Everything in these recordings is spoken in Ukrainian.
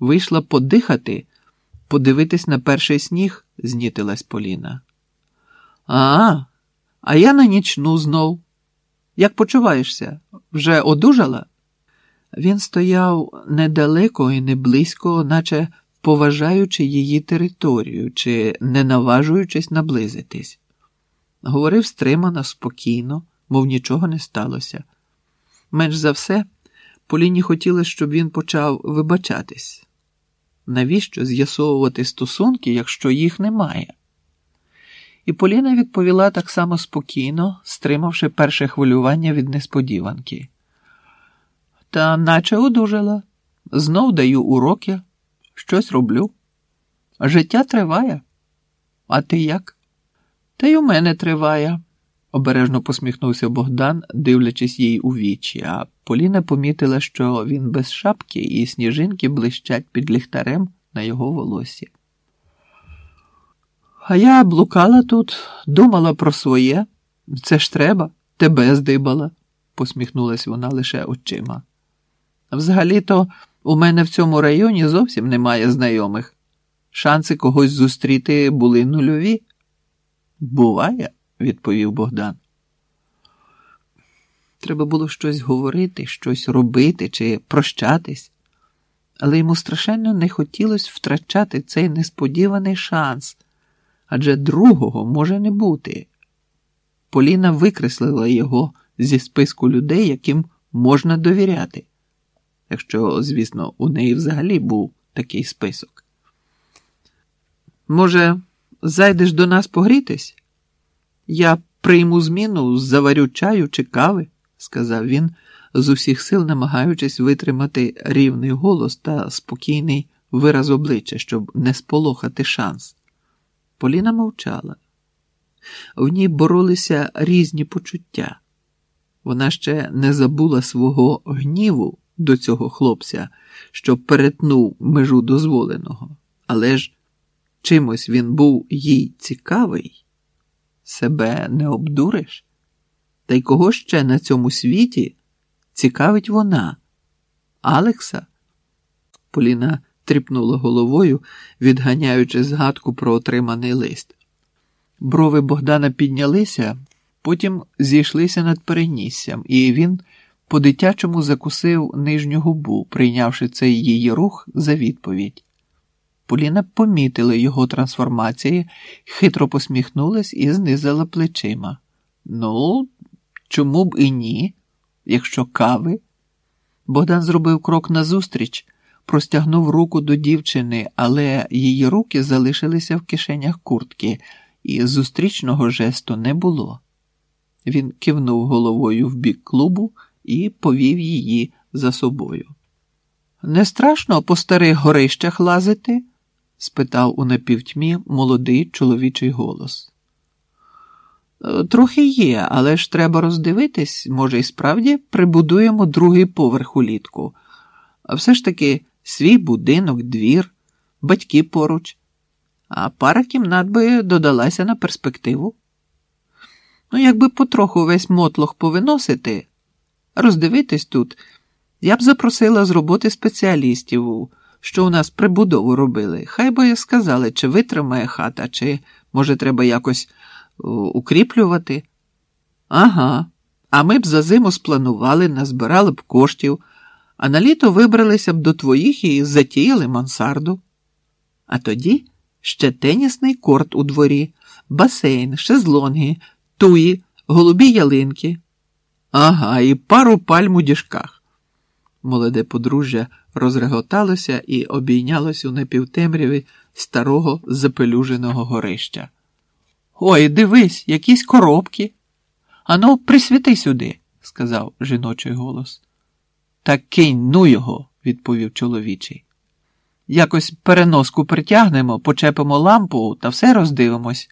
вийшла подихати, подивитись на перший сніг, знітилась Поліна. А, а я на нічну знов. Як почуваєшся? Вже одужала? Він стояв недалеко і не близько, наче поважаючи її територію чи не наважуючись наблизитись. Говорив стримано, спокійно, мов нічого не сталося. Менш за все, Поліні хотілося, щоб він почав вибачатись. Навіщо з'ясовувати стосунки, якщо їх немає? І Поліна відповіла так само спокійно, стримавши перше хвилювання від несподіванки. Та наче одужала. Знов даю уроки, щось роблю. Життя триває. А ти як? Та й у мене триває, обережно посміхнувся Богдан, дивлячись їй у вічі, а Поліна помітила, що він без шапки і сніжинки блищать під ліхтарем на його волосі. А я блукала тут, думала про своє. Це ж треба, тебе здибала, посміхнулась вона лише очима. Взагалі-то у мене в цьому районі зовсім немає знайомих. Шанси когось зустріти були нульові. Буває, відповів Богдан. Треба було щось говорити, щось робити чи прощатись, але йому страшенно не хотілося втрачати цей несподіваний шанс, адже другого може не бути. Поліна викреслила його зі списку людей, яким можна довіряти якщо, звісно, у неї взагалі був такий список. Може, зайдеш до нас погрітись? Я прийму зміну, заварю чаю чи кави, сказав він, з усіх сил намагаючись витримати рівний голос та спокійний вираз обличчя, щоб не сполохати шанс. Поліна мовчала. В ній боролися різні почуття. Вона ще не забула свого гніву до цього хлопця, що перетнув межу дозволеного, але ж чимось він був їй цікавий, себе не обдуриш? Та й кого ще на цьому світі цікавить вона? Алекса? Поліна тріпнула головою, відганяючи згадку про отриманий лист. Брови Богдана піднялися, потім зійшлися над переніссям, і він по-дитячому закусив нижню губу, прийнявши цей її рух за відповідь. Поліна помітила його трансформації, хитро посміхнулась і знизила плечима. Ну, чому б і ні, якщо кави? Богдан зробив крок назустріч, простягнув руку до дівчини, але її руки залишилися в кишенях куртки, і зустрічного жесту не було. Він кивнув головою в бік клубу і повів її за собою. Не страшно по старих горищах лазити? Спитав у напівтьмі молодий чоловічий голос. «Е, трохи є, але ж треба роздивитись, може, і справді прибудуємо другий поверх улітку. Все ж таки свій будинок, двір, батьки поруч, а пара кімнат би додалася на перспективу. Ну, якби потроху весь мотлох повиносити, роздивитись тут, я б запросила з роботи спеціалістів, що у нас прибудову робили. Хай би сказали, чи витримає хата, чи, може, треба якось укріплювати. Ага, а ми б за зиму спланували, назбирали б коштів, а на літо вибралися б до твоїх і затіяли мансарду. А тоді ще тенісний корт у дворі, басейн, шезлонги, туї, голубі ялинки. Ага, і пару пальм у діжках. Молоде подружжя розреготалося і обійнялось у напівтемряві старого запелюженого горища. Ой, дивись, якісь коробки. Ану, присвіти сюди, сказав жіночий голос. Та кинь ну його, відповів чоловічий. Якось переноску притягнемо, почепимо лампу та все роздивимось.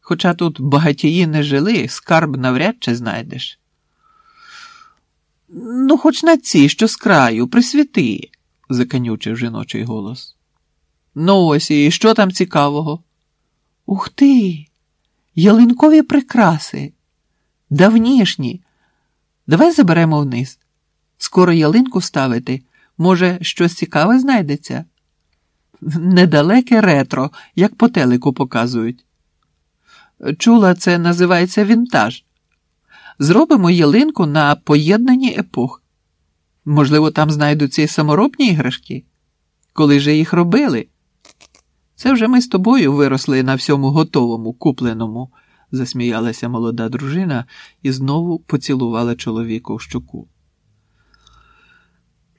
Хоча тут багатії не жили, скарб навряд чи знайдеш. Ну, хоч на ці, що з краю, присвіти, заканючив жіночий голос. Ну, ось і що там цікавого? Ух ти! Ялинкові прикраси, давнішні. Давай заберемо вниз. Скоро ялинку ставити, Може, щось цікаве знайдеться? Недалеке ретро, як по телеку показують. Чула, це називається вінтаж. Зробимо ялинку на поєднанні епох. Можливо, там знайдуться і саморобні іграшки? Коли же їх робили? Це вже ми з тобою виросли на всьому готовому, купленому, засміялася молода дружина і знову поцілувала чоловіка в щоку.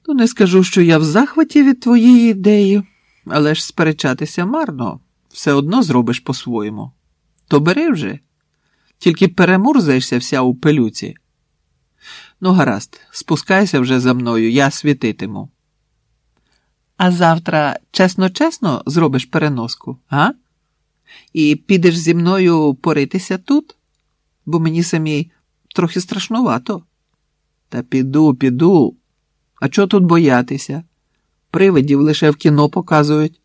Ну, не скажу, що я в захваті від твоєї ідеї, але ж сперечатися марно, все одно зробиш по-своєму. То бери вже, тільки перемурзаєшся вся у пилюці. Ну, гаразд, спускайся вже за мною, я світитиму. А завтра чесно-чесно зробиш переноску, а? І підеш зі мною поритися тут, бо мені самій трохи страшнувато. Та піду, піду. А чого тут боятися? Привидів лише в кіно показують.